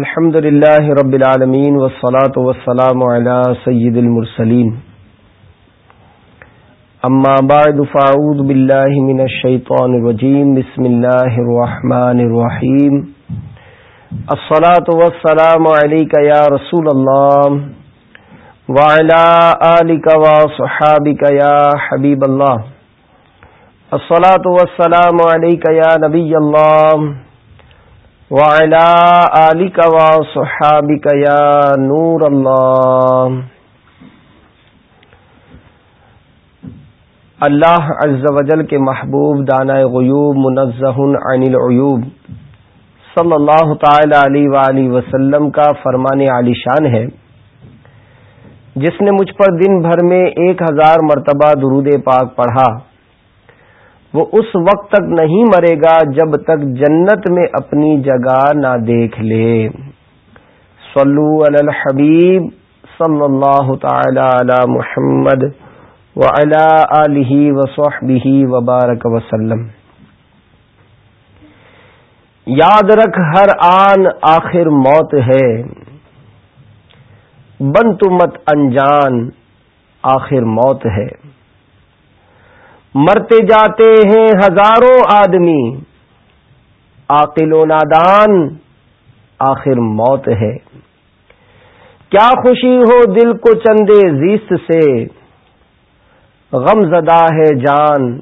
الحمد لله رب العالمين والصلاة والسلام على سيد المرسلين أما بعد فأعوذ بالله من الشيطان الرجيم بسم الله الرحمن الرحيم الصلاة والسلام عليك يا رسول الله وعلى آلك وصحابك يا حبيب الله الصلاة والسلام عليك يا نبي الله وعلى آلك وصحابك يا نور الله. اللہ عز و جل کے محبوب دانا غیوب، منزہ عن العیوب. صلی اللہ تعالی علیہ وآلہ وسلم کا فرمان علی شان ہے۔ جس نے مجھ پر دن بھر میں ایک ہزار مرتبہ درود پاک پڑھا۔ وہ اس وقت تک نہیں مرے گا جب تک جنت میں اپنی جگہ نہ دیکھ لے۔ صلو علی الحبیب صلی اللہ تعالی علی محمد وبارک وسلم۔ یاد رکھ ہر آن آخر موت ہے۔ بن تو مت انجان، آخر موت ہے۔ مرتے جاتے ہیں ہزاروں آدمی۔ عاقل و نادان، آخر موت ہے۔ کیا خوشی ہو دل کو چندے زیست سے۔ غم زدہ ہے جان،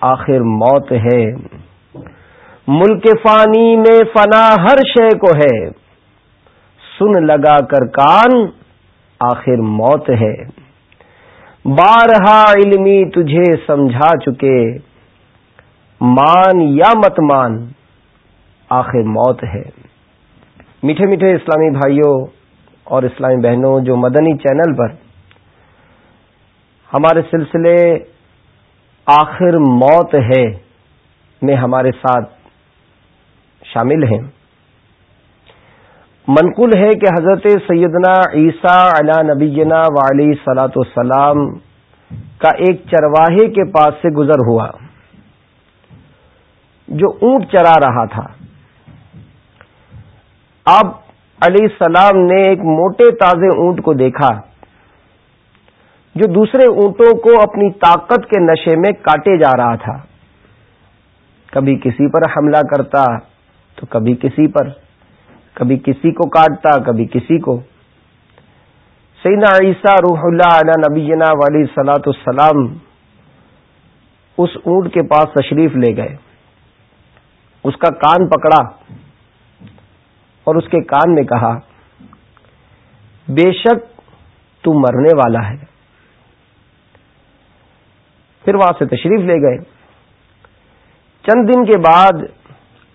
آخر موت ہے۔ ملک فانی میں فنا ہر شے کو ہے۔ سن لگا کر کان، آخر موت ہے۔ بارہا علمی تجھے سمجھا چکے۔ مان یا مت مان، آخر موت ہے۔ میٹھے میٹھے اسلامی بھائیوں اور اسلامی بہنوں جو مدنی چینل پر ہمارے سلسلے آخر موت ہے میں ہمارے ساتھ شامل ہیں۔ منقول ہے کہ حضرت سیدنا عیسیٰ علا نبینا والی سلاۃ والسلام کا ایک چرواہے کے پاس سے گزر ہوا، جو اونٹ چرا رہا تھا۔ اب علیہ السلام نے ایک موٹے تازے اونٹ کو دیکھا، جو دوسرے اونٹوں کو اپنی طاقت کے نشے میں کاٹے جا رہا تھا۔ کبھی کسی پر حملہ کرتا تو کبھی کسی پر۔ کبھی کسی کو کاٹتا، کبھی کسی کو۔ سیدنا عیسیٰ روح اللہ علیہ نبینا والی سلاۃ السلام اس اونٹ کے پاس تشریف لے گئے۔ اس کا کان پکڑا اور اس کے کان میں کہا، بے شک تو مرنے والا ہے۔ پھر وہاں سے تشریف لے گئے۔ چند دن کے بعد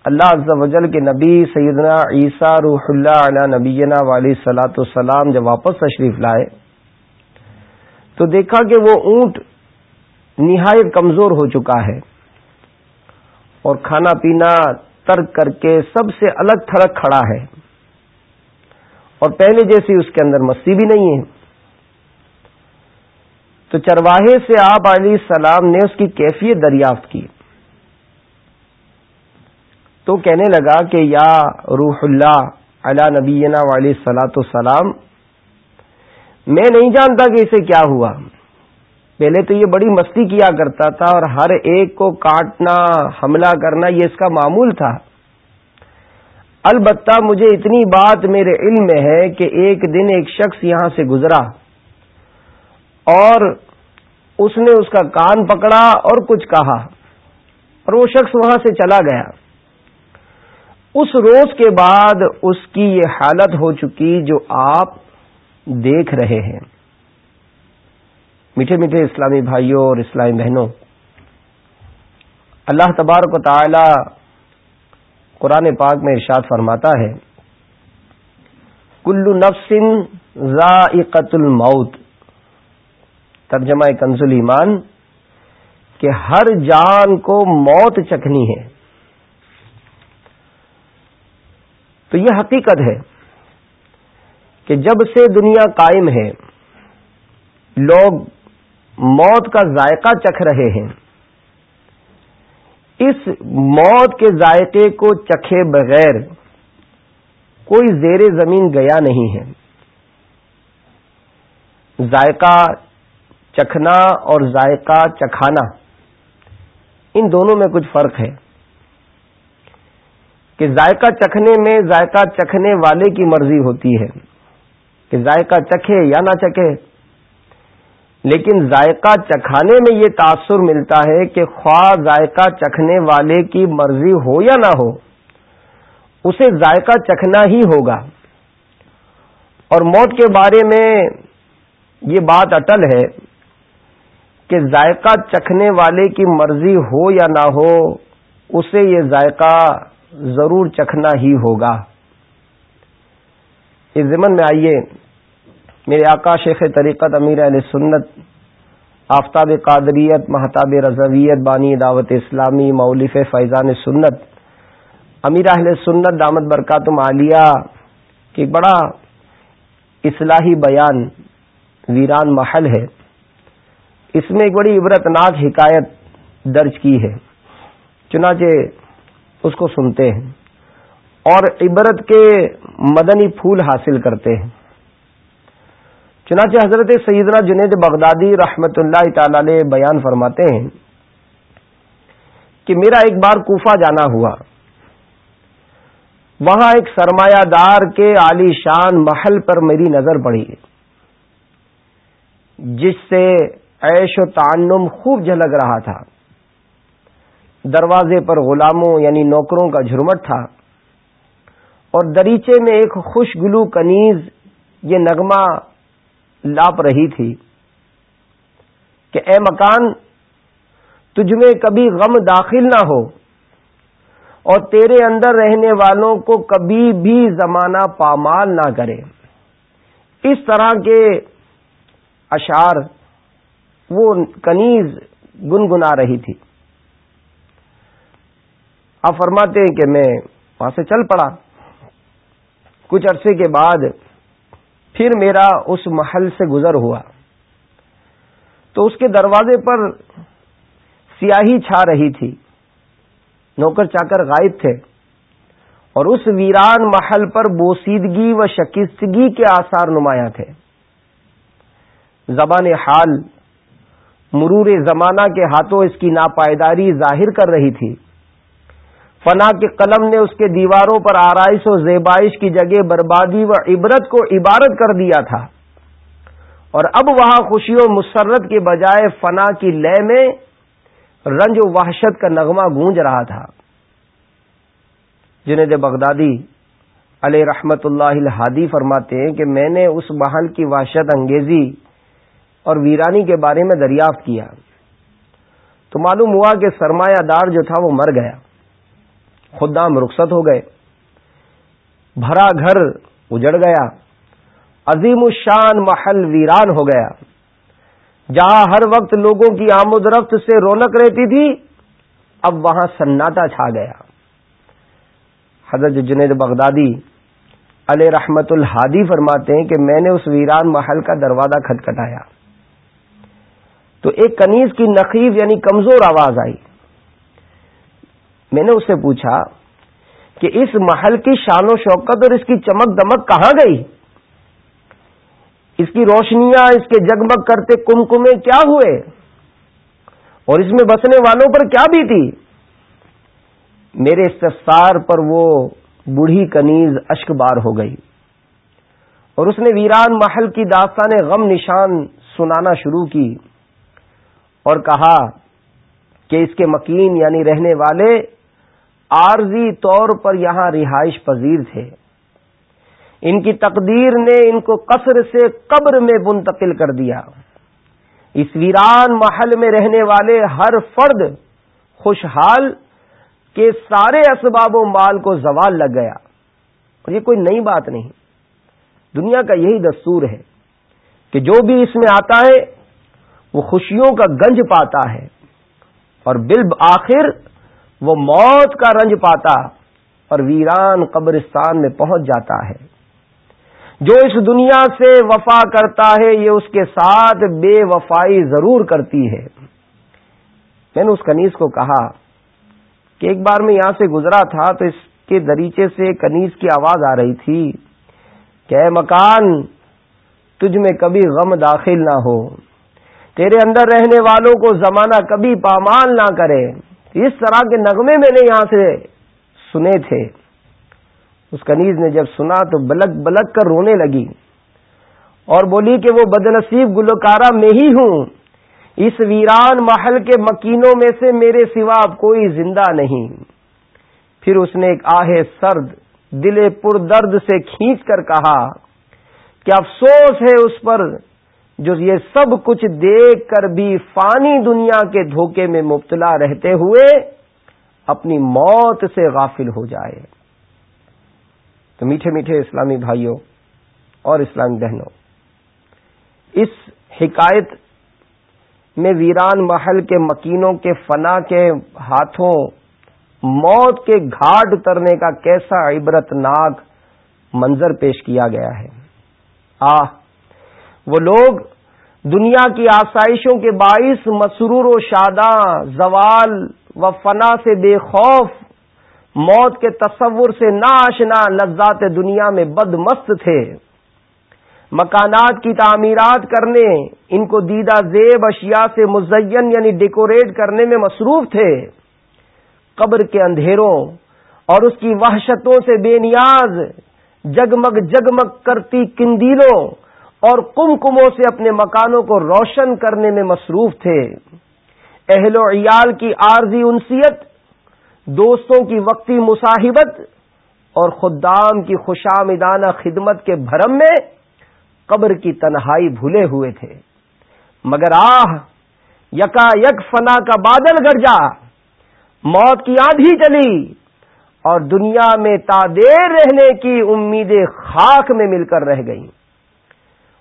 اللہ عز و جل کے نبی سیدنا عیسیٰ روح اللہ علیہ نبینا والی سلاۃ السلام جب واپس تشریف لائے تو دیکھا کہ وہ اونٹ نہایت کمزور ہو چکا ہے اور کھانا پینا ترک کر کے سب سے الگ تھڑک کھڑا ہے اور پہلے جیسی اس کے اندر مستی بھی نہیں ہے۔ تو چرواہے سے آپ علیہ السلام نے اس کی کیفیت دریافت کی۔ تو کہنے لگا کہ یا روح اللہ علا نبینا والی سلاۃ السلام میں نہیں جانتا کہ اسے کیا ہوا۔ پہلے تو یہ بڑی مستی کیا کرتا تھا اور ہر ایک کو کاٹنا، حملہ کرنا، یہ اس کا معمول تھا۔ البتہ مجھے اتنی بات میرے علم میں ہے کہ ایک دن ایک شخص یہاں سے گزرا اور اس نے اس کا کان پکڑا اور کچھ کہا اور وہ شخص وہاں سے چلا گیا۔ اس روز کے بعد اس کی یہ حالت ہو چکی جو آپ دیکھ رہے ہیں۔ میٹھے میٹھے اسلامی بھائیوں اور اسلامی بہنوں، اللہ تبارک و تعالی قرآن پاک میں ارشاد فرماتا ہے کلو نفسن ذائقت الموت۔ ترجمہ کنز ایمان کہ ہر جان کو موت چکھنی ہے۔ تو یہ حقیقت ہے کہ جب سے دنیا قائم ہے، لوگ موت کا ذائقہ چکھ رہے ہیں۔ اس موت کے ذائقے کو چکھے بغیر کوئی زیر زمین گیا نہیں ہے۔ ذائقہ چکھنا اور ذائقہ چکھانا، ان دونوں میں کچھ فرق ہے۔ کہ ذائقہ چکھنے میں ذائقہ چکھنے والے کی مرضی ہوتی ہے کہ ذائقہ چکھے یا نہ چکھے۔ لیکن ذائقہ چکھانے میں یہ تاثر ملتا ہے کہ خواہ ذائقہ چکھنے والے کی مرضی ہو یا نہ ہو، اسے ذائقہ چکھنا ہی ہوگا۔ اور موت کے بارے میں یہ بات اٹل ہے کہ ذائقہ چکھنے والے کی مرضی ہو یا نہ ہو، اسے یہ ذائقہ ضرور چکھنا ہی ہوگا۔ اس ضمن میں آئیے، میرے آقا شیخ طریقت امیر علیہ سنت، آفتاب قادریت محتاب رضویت، بانی دعوت اسلامی، مولف فیضان سنت، امیر اہل سنت، دامت برکاتم عالیہ، کہ بڑا اصلاحی بیان ویران محل ہے۔ اس میں ایک بڑی عبرت ناک حکایت درج کی ہے۔ چنانچہ اس کو سنتے ہیں اور عبرت کے مدنی پھول حاصل کرتے ہیں۔ چنانچہ حضرت سیدنا جنید بغدادی رحمت اللہ تعالی بیان فرماتے ہیں کہ میرا ایک بار کوفہ جانا ہوا۔ وہاں ایک سرمایہ دار کے عالی شان محل پر میری نظر پڑی، جس سے عیش و تعنم خوب جھلک رہا تھا۔ دروازے پر غلاموں یعنی نوکروں کا جھرمٹ تھا اور دریچے میں ایک خوش گلو کنیز یہ نغمہ لاپ رہی تھی کہ اے مکان، تجھ میں کبھی غم داخل نہ ہو اور تیرے اندر رہنے والوں کو کبھی بھی زمانہ پامال نہ کرے۔ اس طرح کے اشار وہ کنیز گنگنا رہی تھی۔ آپ فرماتے ہیں کہ میں وہاں سے چل پڑا۔ کچھ عرصے کے بعد پھر میرا اس محل سے گزر ہوا۔ تو اس کے دروازے پر سیاہی چھا رہی تھی۔ نوکر چا کر غائب تھے۔ اور اس ویران محل پر بوسیدگی و شکستگی کے آثار نمایاں تھے۔ زبان حال مرور زمانہ کے ہاتھوں اس کی ناپائیداری ظاہر کر رہی تھی۔ فنا کے قلم نے اس کے دیواروں پر آرائش و زیبائش کی جگہ بربادی و عبرت کو عبارت کر دیا تھا۔ اور اب وہاں خوشی و مسرت کے بجائے فنا کی لے میں رنج و وحشت کا نغمہ گونج رہا تھا۔ جنید بغدادی علیہ رحمت اللہ الحادی فرماتے ہیں کہ میں نے اس محل کی وحشت انگیزی اور ویرانی کے بارے میں دریافت کیا تو معلوم ہوا کہ سرمایہ دار جو تھا وہ مر گیا۔ خدام رخصت ہو گئے۔ بھرا گھر اجڑ گیا۔ عظیم الشان محل ویران ہو گیا۔ جہاں ہر وقت لوگوں کی آمد رفت سے رونق رہتی تھی، اب وہاں سناٹا چھا گیا۔ حضرت جنید بغدادی علیہ رحمت الحادی فرماتے ہیں کہ میں نے اس ویران محل کا دروازہ کھٹکھٹایا۔ تو ایک کنیز کی نقیب یعنی کمزور آواز آئی۔ میں نے اس سے پوچھا کہ اس محل کی شان و شوکت اور اس کی چمک دمک کہاں گئی؟ اس کی روشنیاں، اس کے جگمگ کرتے کمکمے کیا ہوئے؟ اور اس میں بسنے والوں پر کیا بھی تھی میرے استفسار پر وہ بوڑھی کنیز اشک بار ہو گئی۔ اور اس نے ویران محل کی داستان غم نشان سنانا شروع کی اور کہا کہ اس کے مکین یعنی رہنے والے عارضی طور پر یہاں رہائش پذیر تھے۔ ان کی تقدیر نے ان کو قصر سے قبر میں منتقل کر دیا۔ اس ویران محل میں رہنے والے ہر فرد خوشحال کے سارے اسباب و مال کو زوال لگ گیا۔ اور یہ کوئی نئی بات نہیں۔ دنیا کا یہی دستور ہے کہ جو بھی اس میں آتا ہے، وہ خوشیوں کا گنج پاتا ہے۔ اور بل آخر وہ موت کا رنج پاتا اور ویران قبرستان میں پہنچ جاتا ہے۔ جو اس دنیا سے وفا کرتا ہے، یہ اس کے ساتھ بے وفائی ضرور کرتی ہے۔ میں نے اس کنیز کو کہا کہ ایک بار میں یہاں سے گزرا تھا تو اس کے دریچے سے کنیز کی آواز آ رہی تھی کہ اے مکان، تجھ میں کبھی غم داخل نہ ہو۔ تیرے اندر رہنے والوں کو زمانہ کبھی پامال نہ کرے۔ اس طرح کے نغمے میں نے یہاں سے سنے تھے، اس کنیز نے جب سنا تو بلک بلک کر رونے لگی اور بولی کہ وہ بدنصیب گلوکارہ میں ہی ہوں۔ اس ویران محل کے مکینوں میں سے میرے سوا کوئی زندہ نہیں۔ پھر اس نے ایک آہ سرد دل پر درد سے کھینچ کر کہا کہ افسوس ہے اس پر جو یہ سب کچھ دیکھ کر بھی فانی دنیا کے دھوکے میں مبتلا رہتے ہوئے اپنی موت سے غافل ہو جائے۔ تو میٹھے میٹھے اسلامی بھائیوں اور اسلامی بہنوں، اس حکایت میں ویران محل کے مکینوں کے فنا کے ہاتھوں موت کے گھاٹ اترنے کا کیسا عبرت ناک منظر پیش کیا گیا ہے۔ آہ! وہ لوگ دنیا کی آسائشوں کے باعث مسرور و شاداں، زوال و فنا سے بے خوف، موت کے تصور سے ناشنا لذات دنیا میں بد مست تھے۔ مکانات کی تعمیرات کرنے، ان کو دیدہ زیب اشیاء سے مزین یعنی ڈیکوریٹ کرنے میں مصروف تھے۔ قبر کے اندھیروں اور اس کی وحشتوں سے بے نیاز، جگمگ جگمگ کرتی کندیلوں۔ اور کم کموں سے اپنے مکانوں کو روشن کرنے میں مصروف تھے۔ اہل و عیال کی عارضی انسیت، دوستوں کی وقتی مصاحبت اور خدام کی خوشامدانہ خدمت کے بھرم میں قبر کی تنہائی بھولے ہوئے تھے۔ مگر آہ، یکا یک فنا کا بادل گرجا موت کی آندھی چلی اور دنیا میں تادیر رہنے کی امیدیں خاک میں مل کر رہ گئیں۔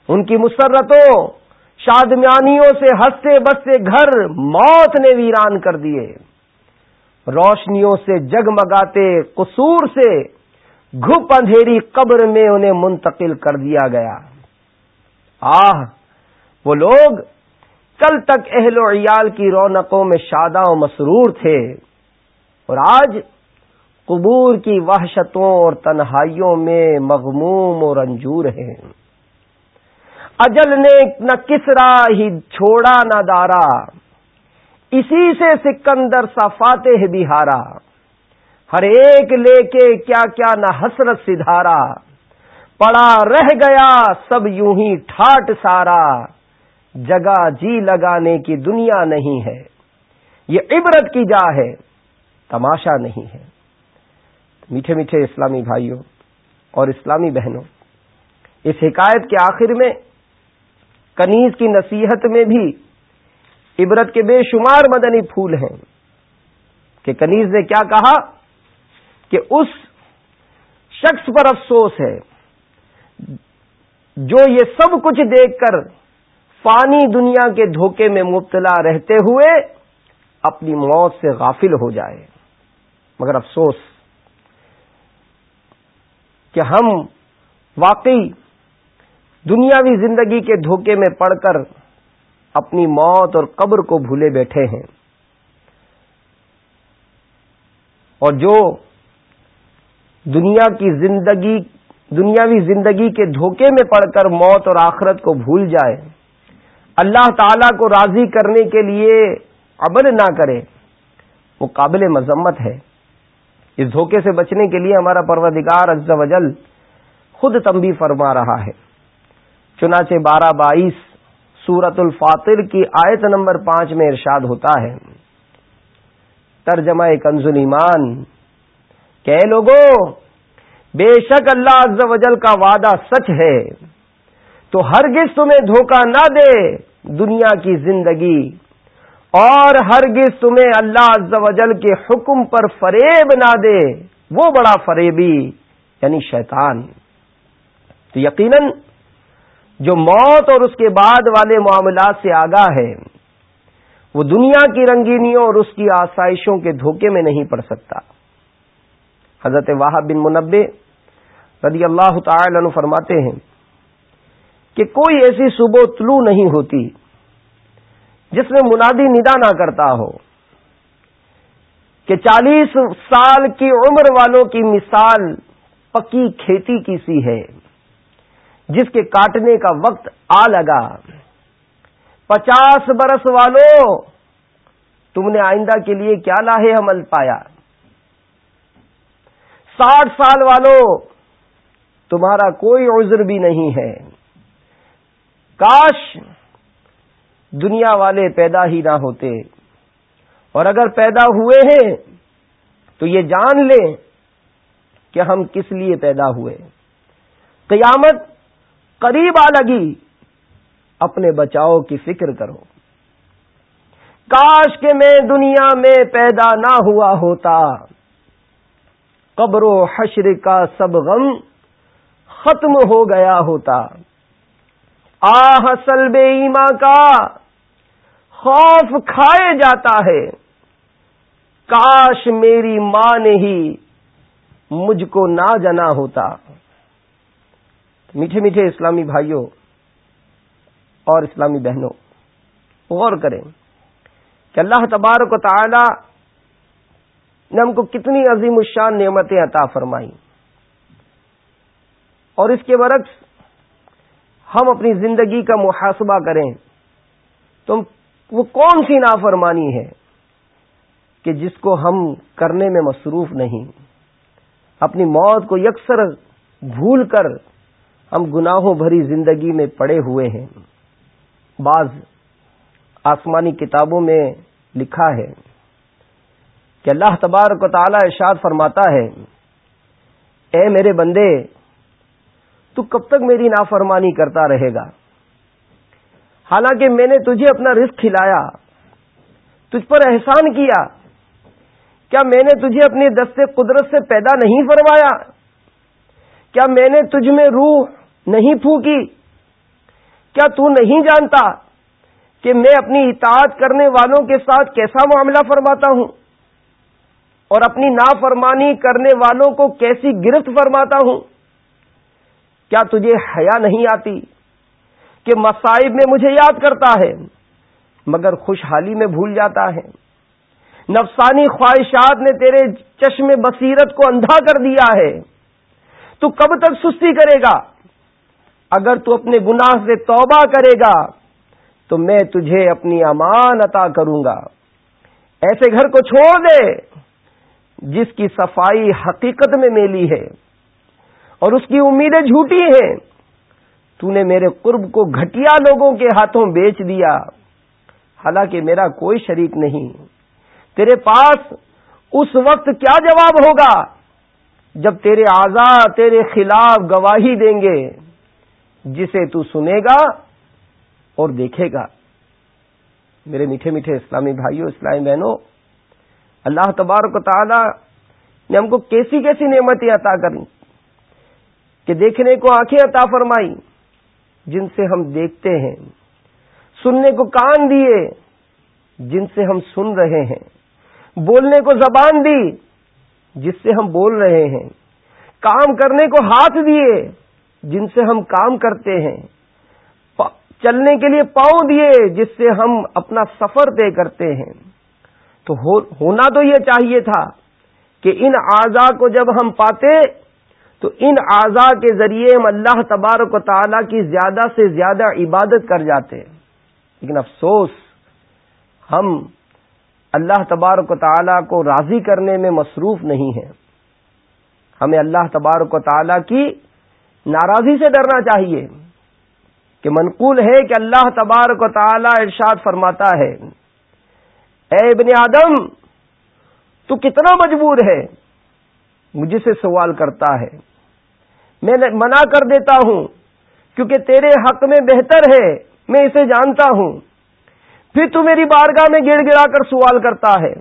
ان کی مسرتوں، شادمیانیوں سے ہنستے بستے گھر موت نے ویران کر دیے۔ روشنیوں سے جگمگاتے قصور سے گھپ اندھیری قبر میں انہیں منتقل کر دیا گیا۔ آہ، وہ لوگ کل تک اہل و عیال کی رونقوں میں شاداں و مسرور تھے۔ اور آج قبور کی وحشتوں اور تنہائیوں میں مغموم اور رنجور ہیں۔ اجل نے نہ کسرا ہی چھوڑا نہ دارا، اسی سے سکندر سا فاتح بہارا۔ ہر ایک لے کے کیا کیا نہ حسرت سدھارا۔ پڑا رہ گیا سب یوں ہی ٹھاٹ سارا۔ جگہ جی لگانے کی دنیا نہیں ہے۔ یہ عبرت کی جا ہے، تماشا نہیں ہے۔ میٹھے میٹھے اسلامی بھائیوں اور اسلامی بہنوں، اس حکایت کے آخر میں کنیز کی نصیحت میں بھی عبرت کے بے شمار مدنی پھول ہیں کہ کنیز نے کیا کہا کہ اس شخص پر افسوس ہے جو یہ سب کچھ دیکھ کر فانی دنیا کے دھوکے میں مبتلا رہتے ہوئے اپنی موت سے غافل ہو جائے۔ مگر افسوس کہ ہم واقعی دنیاوی زندگی کے دھوکے میں پڑ کر اپنی موت اور قبر کو بھولے بیٹھے ہیں۔ اور جو دنیا کی زندگی، دنیاوی زندگی کے دھوکے میں پڑ کر موت اور آخرت کو بھول جائے، اللہ تعالی کو راضی کرنے کے لیے عمل نہ کرے، وہ قابل مذمت ہے۔ اس دھوکے سے بچنے کے لیے ہمارا پروردگار عز و جل خود تمبی فرما رہا ہے۔ چنانچہ بارہ بائیس سورت الفاطر کی آیت نمبر پانچ میں ارشاد ہوتا ہے۔ ترجمہ کنز ایمان کہ لوگوں بے شک اللہ عز و جل کا وعدہ سچ ہے۔ تو ہرگز تمہیں دھوکہ نہ دے دنیا کی زندگی۔ اور ہرگز تمہیں اللہ عز و جل کے حکم پر فریب نہ دے۔ وہ بڑا فریبی یعنی شیطان۔ تو یقیناً جو موت اور اس کے بعد والے معاملات سے آگاہ ہے وہ دنیا کی رنگینیوں اور اس کی آسائشوں کے دھوکے میں نہیں پڑ سکتا۔ حضرت واحد بن منبے رضی اللہ تعالی عنہ فرماتے ہیں کہ کوئی ایسی صبح طلوع نہیں ہوتی جس میں منادی ندا نہ کرتا ہو، کہ چالیس سال کی عمر والوں کی مثال پکی کھیتی کی سی ہے۔ جس کے کاٹنے کا وقت آ لگا۔ پچاس برس والوں تم نے آئندہ کے لیے کیا لاہے عمل پایا؟ ساٹھ سال والوں تمہارا کوئی عذر بھی نہیں ہے۔ کاش دنیا والے پیدا ہی نہ ہوتے۔ اور اگر پیدا ہوئے ہیں، تو یہ جان لیں کہ ہم کس لیے پیدا ہوئے۔ قیامت قریب آ لگی۔ اپنے بچاؤ کی فکر کرو۔ کاش کے میں دنیا میں پیدا نہ ہوا ہوتا۔ قبر و حشر کا سب غم ختم ہو گیا ہوتا۔ آہ، سلب ایما کا خوف کھائے جاتا ہے۔ کاش میری ماں نے ہی مجھ کو نہ جنا ہوتا۔ میٹھے میٹھے اسلامی بھائیوں اور اسلامی بہنوں، غور کریں کہ اللہ تبارک و تعالی نے ہم کو کتنی عظیم الشان نعمتیں عطا فرمائی اور اس کے برعکس ہم اپنی زندگی کا محاسبہ کریں تو وہ کون سی نافرمانی ہے کہ جس کو ہم کرنے میں مصروف نہیں؟ اپنی موت کو یکسر بھول کر ہم گناہوں بھری زندگی میں پڑے ہوئے ہیں۔ بعض آسمانی کتابوں میں لکھا ہے کہ اللہ تبارک و تعالی ارشاد فرماتا ہے، اے میرے بندے، تو کب تک میری نافرمانی کرتا رہے گا؟ حالانکہ میں نے تجھے اپنا رزق کھلایا، تجھ پر احسان کیا۔ کیا میں نے تجھے اپنی دستے قدرت سے پیدا نہیں فرمایا؟ کیا میں نے تجھ میں روح نہیں پھونکی۔ کیا تو نہیں جانتا کہ میں اپنی اطاعت کرنے والوں کے ساتھ کیسا معاملہ فرماتا ہوں؟ اور اپنی نافرمانی کرنے والوں کو کیسی گرفت فرماتا ہوں؟ کیا تجھے حیا نہیں آتی کہ مصائب میں مجھے یاد کرتا ہے، مگر خوشحالی میں بھول جاتا ہے؟ نفسانی خواہشات نے تیرے چشم بصیرت کو اندھا کر دیا ہے۔ تو کب تک سستی کرے گا؟ اگر تو اپنے گناہ سے توبہ کرے گا، تو میں تجھے اپنی امان عطا کروں گا۔ ایسے گھر کو چھوڑ دے، جس کی صفائی حقیقت میں میلی ہے اور اس کی امیدیں جھوٹی ہیں۔ تو نے میرے قرب کو گھٹیا لوگوں کے ہاتھوں بیچ دیا۔ حالانکہ میرا کوئی شریک نہیں۔ تیرے پاس اس وقت کیا جواب ہوگا؟ جب تیرے آزاد تیرے خلاف گواہی دیں گے۔ جسے تو سنے گا اور دیکھے گا۔ میرے میٹھے میٹھے اسلامی بھائیوں اسلامی بہنوں، اللہ تبارک و تعالی نے ہم کو کیسی کیسی نعمتیں عطا کریں کہ دیکھنے کو آنکھیں عطا فرمائی، جن سے ہم دیکھتے ہیں، سننے کو کان دیے، جن سے ہم سن رہے ہیں، بولنے کو زبان دی، جس سے ہم بول رہے ہیں، کام کرنے کو ہاتھ دیے جن سے ہم کام کرتے ہیں چلنے کے لیے پاؤں دیے جس سے ہم اپنا سفر طے کرتے ہیں۔ تو ہونا تو یہ چاہیے تھا کہ ان اعضا کو جب ہم پاتے، تو ان اعضا کے ذریعے ہم اللہ تبارک و تعالی کی زیادہ سے زیادہ عبادت کر جاتے۔ لیکن افسوس، ہم اللہ تبارک و تعالی کو راضی کرنے میں مصروف نہیں ہیں۔ ہمیں اللہ تبارک و تعالی کی ناراضی سے ڈرنا چاہیے کہ منقول ہے کہ اللہ تبارک و تعالی ارشاد فرماتا ہے۔ اے ابن آدم، تو کتنا مجبور ہے؟ مجھے سے سوال کرتا ہے۔ میں منع کر دیتا ہوں، کیونکہ تیرے حق میں بہتر ہے، میں اسے جانتا ہوں۔ پھر تو میری بارگاہ میں گڑ گڑا کر سوال کرتا ہے۔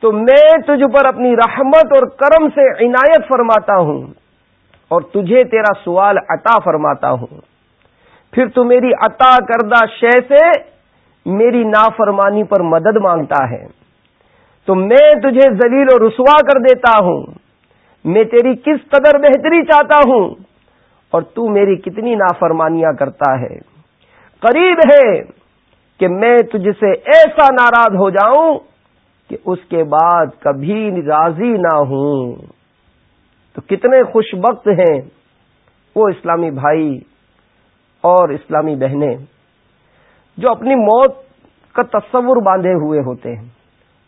تو میں تجھ پر اپنی رحمت اور کرم سے عنایت فرماتا ہوں۔ اور تجھے تیرا سوال عطا فرماتا ہوں۔ پھر تو میری عطا کردہ شے سے میری نافرمانی پر مدد مانگتا ہے۔ تو میں تجھے ذلیل و رسوا کر دیتا ہوں۔ میں تیری کس قدر بہتری چاہتا ہوں۔ اور تو میری کتنی نافرمانیاں کرتا ہے۔ قریب ہے کہ میں تجھ سے ایسا ناراض ہو جاؤں کہ اس کے بعد کبھی راضی نہ ہوں۔ تو کتنے خوش وقت ہیں وہ اسلامی بھائی اور اسلامی بہنیں جو اپنی موت کا تصور باندھے ہوئے ہوتے ہیں۔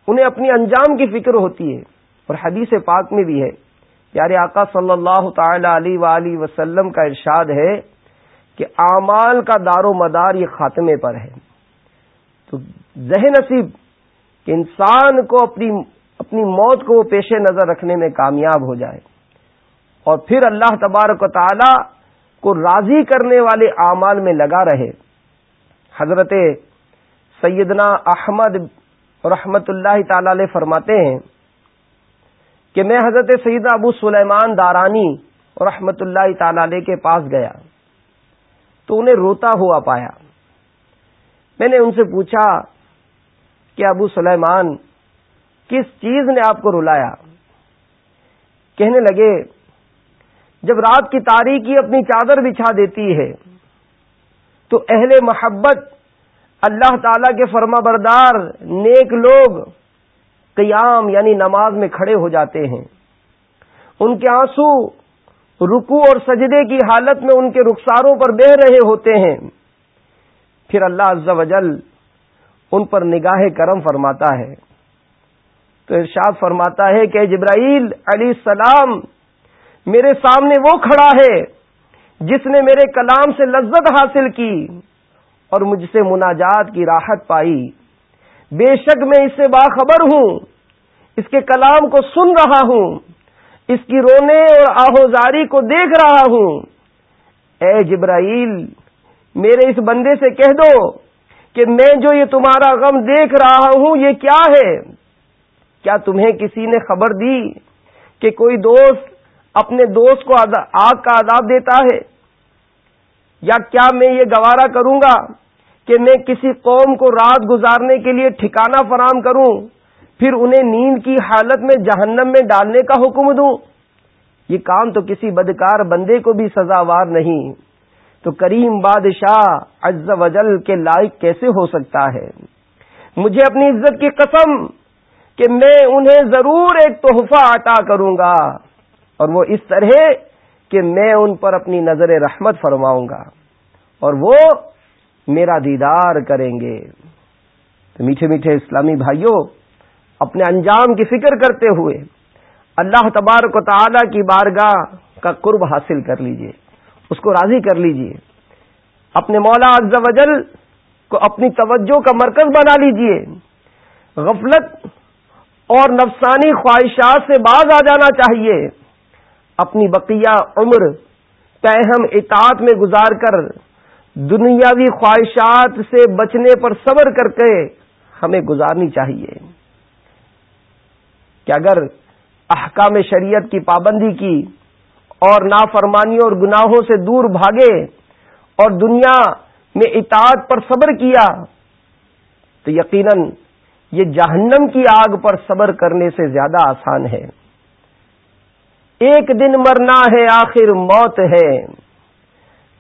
انہیں اپنی انجام کی فکر ہوتی ہے اور حدیث پاک میں بھی ہے۔ پیارے آقا صلی اللہ تعالی علیہ وسلم کا ارشاد ہے کہ اعمال کا دار و مدار یہ خاتمے پر ہے۔ تو ذہن نصیب کہ انسان کو اپنی اپنی موت کو پیش نظر رکھنے میں کامیاب ہو جائے۔ اور پھر اللہ تبارک و تعالی کو راضی کرنے والے اعمال میں لگا رہے۔ حضرت سیدنا احمد رحمت اللہ تعالی علیہ فرماتے ہیں کہ میں حضرت سیدنا ابو سلیمان دارانی اور رحمت اللہ تعالی علیہ کے پاس گیا تو انہیں روتا ہوا پایا۔ میں نے ان سے پوچھا کہ ابو سلیمان، کس چیز نے آپ کو رلایا؟ کہنے لگے جب رات کی تاریخی اپنی چادر بچھا دیتی ہے، تو اہل محبت اللہ تعالی کے فرما بردار نیک لوگ قیام یعنی نماز میں کھڑے ہو جاتے ہیں۔ ان کے آنسو رکو اور سجدے کی حالت میں ان کے رخساروں پر بہ رہے ہوتے ہیں۔ پھر اللہ عز و جل ان پر نگاہ کرم فرماتا ہے۔ تو ارشاد فرماتا ہے کہ جبرائیل علی السلام میرے سامنے وہ کھڑا ہے جس نے میرے کلام سے لذت حاصل کی اور مجھ سے مناجات کی راحت پائی۔ بے شک میں اس سے باخبر ہوں، اس کے کلام کو سن رہا ہوں، اس کی رونے اور آہوزاری کو دیکھ رہا ہوں۔ اے جبرائیل، میرے اس بندے سے کہہ دو کہ میں جو یہ تمہارا غم دیکھ رہا ہوں، یہ کیا ہے؟ کیا تمہیں کسی نے خبر دی کہ کوئی دوست اپنے دوست کو آگ کا عذاب دیتا ہے۔ یا کیا میں یہ گوارا کروں گا کہ میں کسی قوم کو رات گزارنے کے لیے ٹھکانہ فراہم کروں، پھر انہیں نیند کی حالت میں جہنم میں ڈالنے کا حکم دوں؟ یہ کام تو کسی بدکار بندے کو بھی سزاوار نہیں۔ تو کریم بادشاہ عز وجل کے لائق کیسے ہو سکتا ہے؟ مجھے اپنی عزت کی قسم کہ میں انہیں ضرور ایک تحفہ عطا کروں گا۔ اور وہ اس طرح کہ میں ان پر اپنی نظر رحمت فرماؤں گا اور وہ میرا دیدار کریں گے۔ تو میٹھے میٹھے اسلامی بھائیوں، اپنے انجام کی فکر کرتے ہوئے اللہ تبارک و تعالی کی بارگاہ کا قرب حاصل کر لیجیے، اس کو راضی کر لیجیے۔ اپنے مولا عز و جل کو اپنی توجہ کا مرکز بنا لیجیے۔ غفلت اور نفسانی خواہشات سے باز آ جانا چاہیے۔ اپنی بقیہ عمر تہم اطاعت میں گزار کر دنیاوی خواہشات سے بچنے پر صبر کر کے ہمیں گزارنی چاہیے۔ کہ اگر احکام شریعت کی پابندی کی اور نافرمانیوں اور گناہوں سے دور بھاگے اور دنیا میں اطاعت پر صبر کیا، تو یقیناً یہ جہنم کی آگ پر صبر کرنے سے زیادہ آسان ہے۔ ایک دن مرنا ہے، آخر موت ہے۔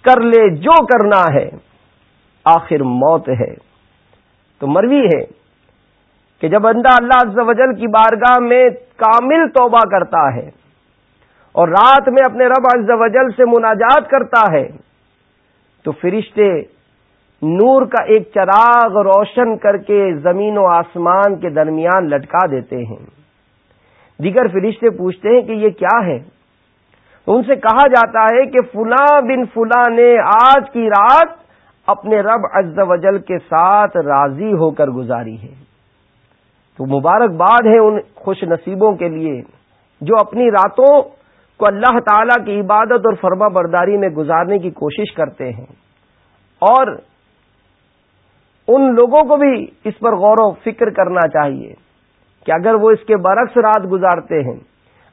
کر لے جو کرنا ہے، آخر موت ہے۔ تو مروی ہے کہ جب بندہ اللہ عز و جل کی بارگاہ میں کامل توبہ کرتا ہے اور رات میں اپنے رب عز و جل سے مناجات کرتا ہے، تو فرشتے نور کا ایک چراغ روشن کر کے زمین و آسمان کے درمیان لٹکا دیتے ہیں۔ دیگر فرشتے پوچھتے ہیں کہ یہ کیا ہے؟ ان سے کہا جاتا ہے کہ فلاں بن فلاں نے آج کی رات اپنے رب عز و جل کے ساتھ راضی ہو کر گزاری ہے۔ تو مبارکباد ہے ان خوش نصیبوں کے لیے جو اپنی راتوں کو اللہ تعالی کی عبادت اور فرما برداری میں گزارنے کی کوشش کرتے ہیں۔ اور ان لوگوں کو بھی اس پر غور و فکر کرنا چاہیے۔ کہ اگر وہ اس کے برعکس رات گزارتے ہیں،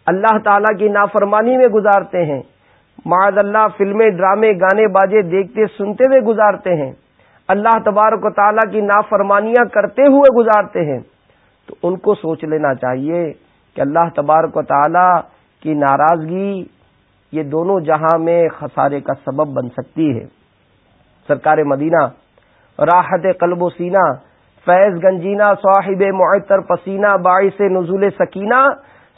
اللہ تعالی کی نافرمانی میں گزارتے ہیں معذ اللہ فلمیں، ڈرامے، گانے باجے دیکھتے سنتے ہوئے گزارتے ہیں، اللہ تبارک و تعالیٰ کی نافرمانیاں کرتے ہوئے گزارتے ہیں، تو ان کو سوچ لینا چاہیے کہ اللہ تبارک و تعالی کی ناراضگی یہ دونوں جہاں میں خسارے کا سبب بن سکتی ہے۔ سرکار مدینہ، راحت قلب و سینہ فیض گنجینا، صاحب معطر پسینہ، باعث نزول سکینہ،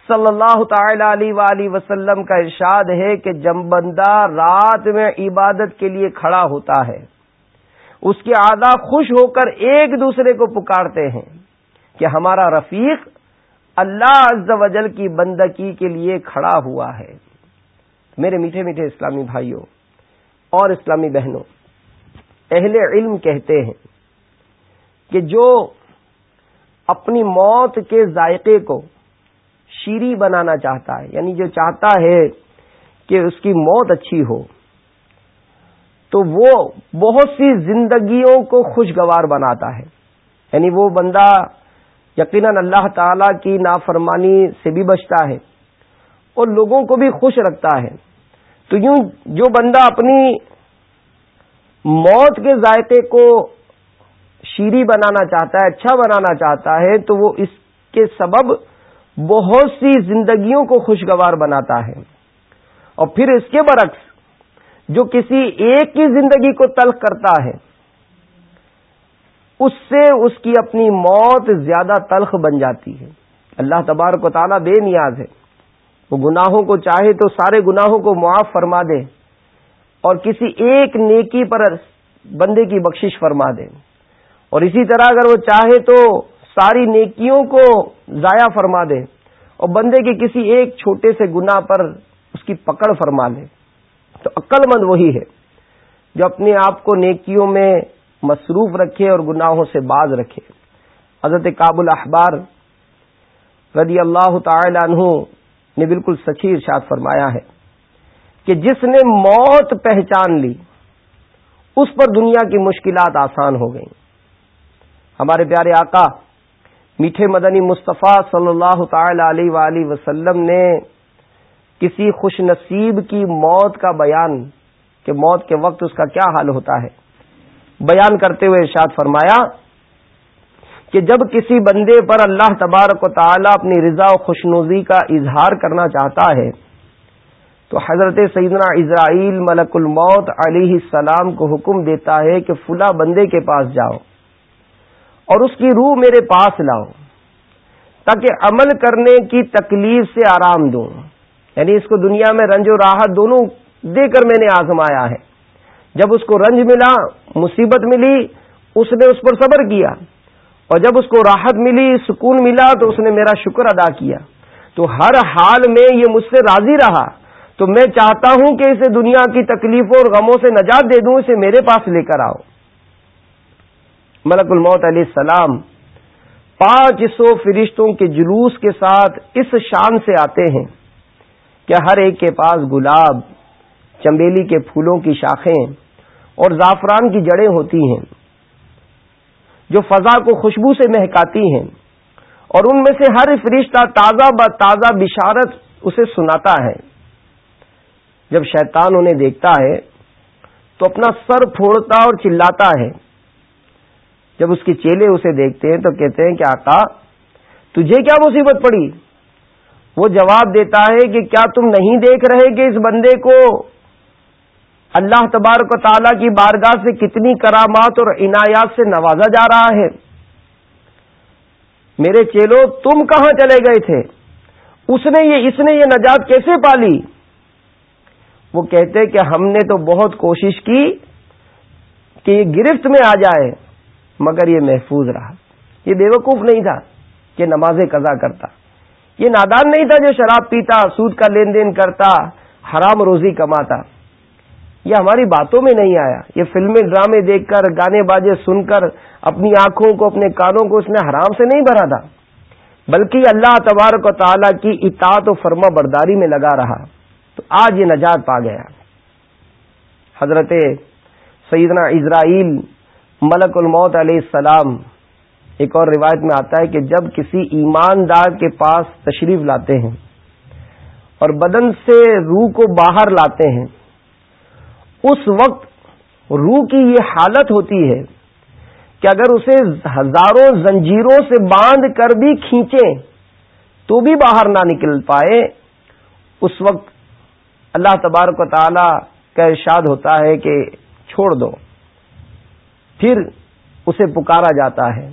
صلی اللہ تعالی علیہ وسلم کا ارشاد ہے کہ جب بندہ رات میں عبادت کے لیے کھڑا ہوتا ہے، اس کے آدھا خوش ہو کر ایک دوسرے کو پکارتے ہیں کہ ہمارا رفیق اللہ عز و جل کی بندگی کے لیے کھڑا ہوا ہے۔ میرے میٹھے میٹھے اسلامی بھائیوں اور اسلامی بہنوں، اہل علم کہتے ہیں کہ جو اپنی موت کے ذائقے کو شیری بنانا چاہتا ہے یعنی جو چاہتا ہے کہ اس کی موت اچھی ہو، تو وہ بہت سی زندگیوں کو خوشگوار بناتا ہے۔ یعنی وہ بندہ یقیناً اللہ تعالی کی نافرمانی سے بھی بچتا ہے اور لوگوں کو بھی خوش رکھتا ہے۔ تو یوں جو بندہ اپنی موت کے ذائقے کو شیری بنانا چاہتا ہے اچھا بنانا چاہتا ہے، تو وہ اس کے سبب بہت سی زندگیوں کو خوشگوار بناتا ہے۔ اور پھر اس کے برعکس، جو کسی ایک کی زندگی کو تلخ کرتا ہے، اس سے اس کی اپنی موت زیادہ تلخ بن جاتی ہے۔ اللہ تبارک و تعالیٰ بے نیاز ہے۔ وہ گناہوں کو چاہے تو سارے گناہوں کو معاف فرما دے اور کسی ایک نیکی پر بندے کی بخشش فرما دے۔ اور اسی طرح اگر وہ چاہے تو ساری نیکیوں کو ضائع فرما دے اور بندے کے کسی ایک چھوٹے سے گنا پر اس کی پکڑ فرما لے تو عقل مند وہی ہے جو اپنے آپ کو نیکیوں میں مصروف رکھے اور گناہوں سے باز رکھے۔ حضرت کابل احبار رضی اللہ تعالی عنہ نے بالکل سچی ارشاد فرمایا ہے کہ جس نے موت پہچان لی، اس پر دنیا کی مشکلات آسان ہو گئیں۔ ہمارے پیارے آقا، میٹھے مدنی مصطفیٰ صلی اللہ تعالی علیہ وآلہ وسلم نے کسی خوش نصیب کی موت کا بیان، کہ موت کے وقت اس کا کیا حال ہوتا ہے، بیان کرتے ہوئے ارشاد فرمایا کہ جب کسی بندے پر اللہ تبارک و تعالی اپنی رضا و خوشنوزی کا اظہار کرنا چاہتا ہے، تو حضرت سیدنا اسرائیل ملک الموت علیہ السلام کو حکم دیتا ہے کہ فلاں بندے کے پاس جاؤ۔ اور اس کی روح میرے پاس لاؤ، تاکہ عمل کرنے کی تکلیف سے آرام دوں۔ یعنی اس کو دنیا میں رنج و راحت دونوں دے کر میں نے آزمایا ہے۔ جب اس کو رنج ملا، مصیبت ملی، اس نے اس پر صبر کیا۔ اور جب اس کو راحت ملی، سکون ملا، تو اس نے میرا شکر ادا کیا۔ تو ہر حال میں یہ مجھ سے راضی رہا۔ تو میں چاہتا ہوں کہ اسے دنیا کی تکلیفوں اور غموں سے نجات دے دوں، اسے میرے پاس لے کر آؤ۔ ملک الموت علیہ السلام، پانچ سو فرشتوں کے جلوس کے ساتھ اس شان سے آتے ہیں کہ ہر ایک کے پاس گلاب چمبیلی کے پھولوں کی شاخیں اور زعفران کی جڑیں ہوتی ہیں، جو فضا کو خوشبو سے مہکاتی ہیں اور ان میں سے ہر فرشتہ تازہ ب تازہ بشارت اسے سناتا ہے۔ جب شیطان انہیں دیکھتا ہے تو اپنا سر پھوڑتا اور چلاتا ہے۔ جب اس کے چیلے اسے دیکھتے ہیں تو کہتے ہیں کہ آقا، تجھے کیا مصیبت پڑی؟ وہ جواب دیتا ہے کہ کیا تم نہیں دیکھ رہے کہ اس بندے کو اللہ تبارک و تعالی کی بارگاہ سے کتنی کرامات اور عنایات سے نوازا جا رہا ہے؟ میرے چیلو، تم کہاں چلے گئے تھے؟ اس نے یہ، اس نے یہ نجات کیسے پالی؟ وہ کہتے کہ ہم نے تو بہت کوشش کی کہ یہ گرفت میں آ جائے۔ مگر یہ محفوظ رہا۔ یہ بے وقوف نہیں تھا کہ نماز قضا کرتا۔ یہ نادان نہیں تھا جو شراب پیتا، سود کا لین دین کرتا، حرام روزی کماتا۔ یہ ہماری باتوں میں نہیں آیا۔ یہ فلمیں، ڈرامے دیکھ کر، گانے باجے سن کر، اپنی آنکھوں کو، اپنے کانوں کو اس نے حرام سے نہیں بھرا تھا۔ بلکہ اللہ تبارک و تعالی کی اطاعت و فرما برداری میں لگا رہا۔ تو آج یہ نجات پا گیا۔ حضرت سیدنا اسرائیل ملک الموت علیہ السلام، ایک اور روایت میں آتا ہے کہ جب کسی ایماندار کے پاس تشریف لاتے ہیں اور بدن سے روح کو باہر لاتے ہیں، اس وقت روح کی یہ حالت ہوتی ہے کہ اگر اسے ہزاروں زنجیروں سے باندھ کر بھی کھینچیں تو بھی باہر نہ نکل پائے، اس وقت اللہ تبارک و تعالی کا ارشاد ہوتا ہے کہ چھوڑ دو۔ پھر اسے پکارا جاتا ہے۔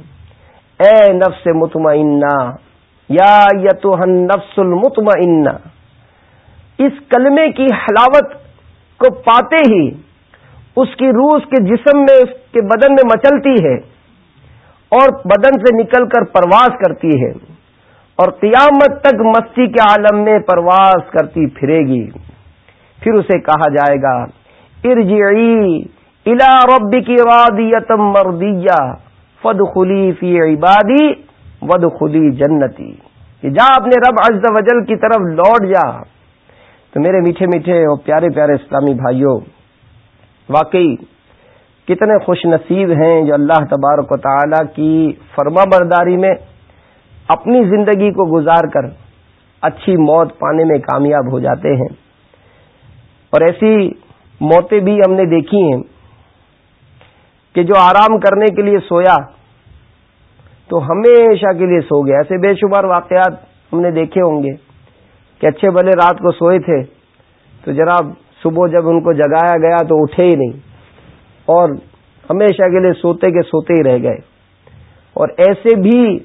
اے نفس مطمئنہ، یا یتوہن نفس المطمئنہ، اس کلمے کی حلاوت کو پاتے ہی اس کی روح اس کے جسم میں اس کے بدن میں مچلتی ہے اور بدن سے نکل کر پرواز کرتی ہے اور قیامت تک مستی کے عالم میں پرواز کرتی پھرے گی۔ پھر اسے کہا جائے گا، ارجعی الا ربک راضیتم مردیہ فد خلی فی عبادی ود خلی جنتی جا اپنے رب عز وجل کی طرف لوٹ جا، تو میرے میٹھے میٹھے اور پیارے پیارے اسلامی بھائیوں، واقعی کتنے خوش نصیب ہیں جو اللہ تبارک و تعالی کی فرما برداری میں اپنی زندگی کو گزار کر اچھی موت پانے میں کامیاب ہو جاتے ہیں۔ اور ایسی موتیں بھی ہم نے دیکھی ہیں۔ کہ جو آرام کرنے کے لیے سویا تو ہمیشہ کے لیے سو گیا۔ ایسے بے شمار واقعات ہم نے دیکھے ہوں گے کہ اچھے بھلے رات کو سوئے تھے تو جناب صبح جب ان کو جگایا گیا تو اٹھے ہی نہیں اور ہمیشہ کے لیے سوتے کے سوتے ہی رہ گئے۔ اور ایسے بھی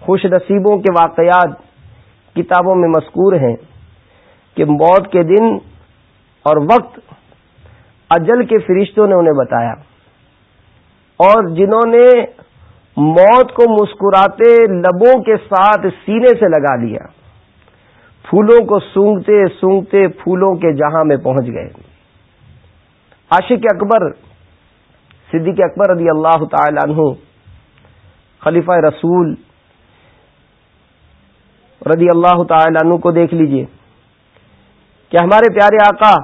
خوش نصیبوں کے واقعات کتابوں میں مذکور ہیں کہ موت کے دن اور وقت اجل کے فرشتوں نے انہیں بتایا۔ اور جنہوں نے موت کو مسکراتے لبوں کے ساتھ سینے سے لگا لیا۔ پھولوں کو سونگتے سونگتے پھولوں کے جہاں میں پہنچ گئے۔ عاشق اکبر، صدیق اکبر رضی اللہ تعالی عنہ، خلیفہ رسول رضی اللہ تعالی عنہ کو دیکھ لیجیے کہ ہمارے پیارے آقا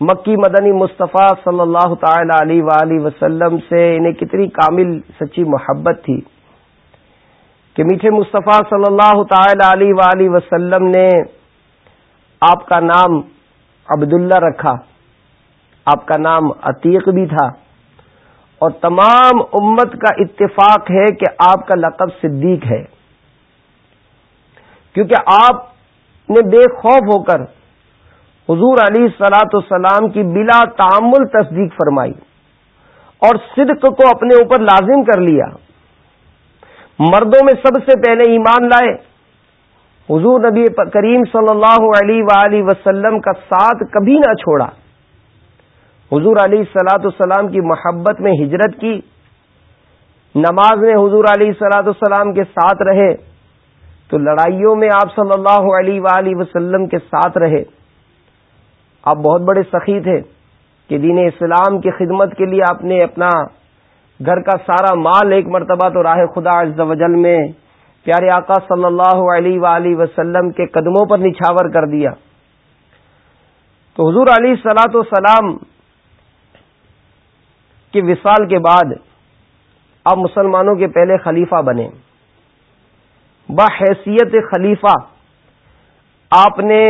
مکی مدنی مصطفیٰ صلی اللہ تعالی علیہ وآلہ وسلم سے انہیں کتنی کامل سچی محبت تھی کہ میٹھے مصطفیٰ صلی اللہ تعالی علیہ وآلہ وسلم نے آپ کا نام عبداللہ رکھا آپ کا نام عتیق بھی تھا اور تمام امت کا اتفاق ہے کہ آپ کا لقب صدیق ہے کیونکہ آپ نے بے خوف ہو کر حضور علی سلاۃ السلام کی بلا تعمل تصدیق فرمائی اور صدق کو اپنے اوپر لازم کر لیا۔ مردوں میں سب سے پہلے ایمان لائے۔ حضور نبی کریم صلی اللہ علیہ وآلہ وسلم کا ساتھ کبھی نہ چھوڑا۔ حضور علی سلاۃ السلام کی محبت میں ہجرت کی۔ نماز میں حضور علی سلاۃ السلام کے ساتھ رہے۔ تو لڑائیوں میں آپ صلی اللہ علیہ وآلہ وسلم کے ساتھ رہے۔ آپ بہت بڑے سخی تھے کہ دین اسلام کی خدمت کے لیے آپ نے اپنا گھر کا سارا مال ایک مرتبہ تو راہ خدا عز و جل میں پیارے آقا صلی اللہ علیہ وآلہ وسلم کے قدموں پر نچھاور کر دیا۔ تو حضور علی سلاۃ وسلام کے وصال کے بعد آپ مسلمانوں کے پہلے خلیفہ بنے۔ بحیثیت خلیفہ آپ نے